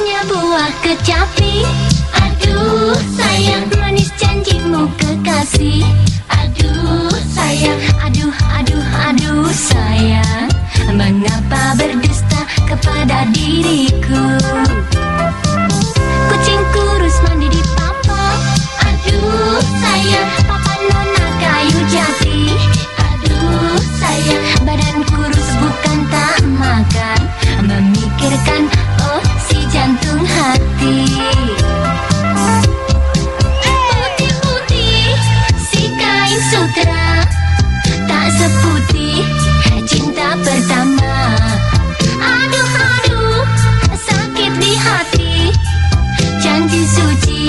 Manisnya buah kecapi. Aduh sayang. Manis janjimu kekasih. Aduh sayang. Aduh aduh aduh sayang. Mengapa berdusta kepada diriku? Kucing kurus mandi di pertama. Aduh-aduh sakit di hati. Janji suci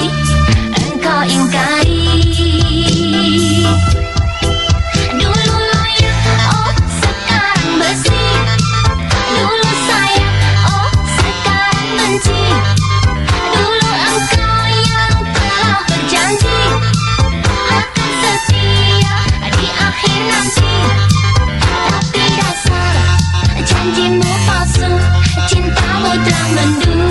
engkau ingkari. Dulu oh sekarang Dulu oh sekarang benci. Dulu engkau yang telah Akan di akhir nanti Cintamu telah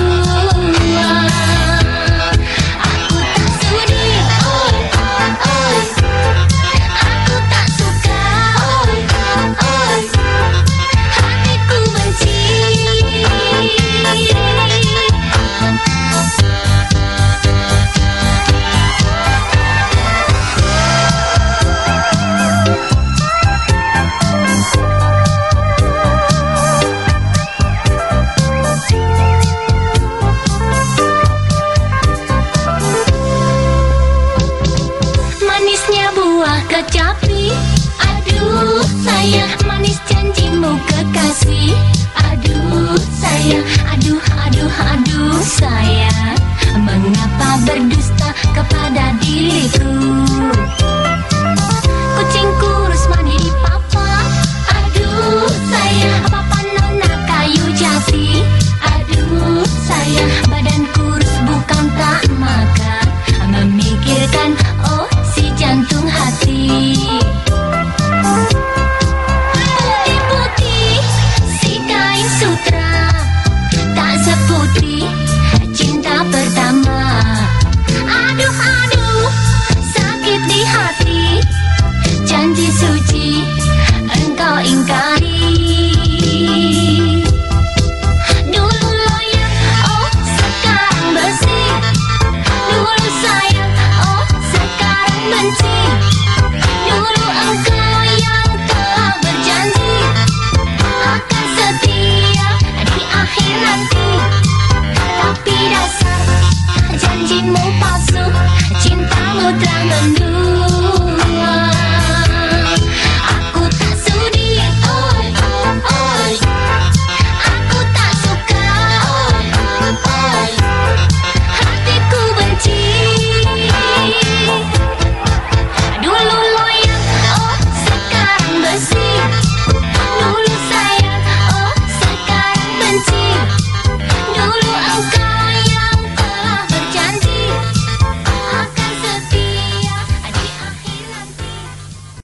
buah kecapi. Aduh sayang. Manis janjimu kekasih. Aduh sayang. Aduh aduh aduh sayang. Mengapa berdusta kepada diriku 根基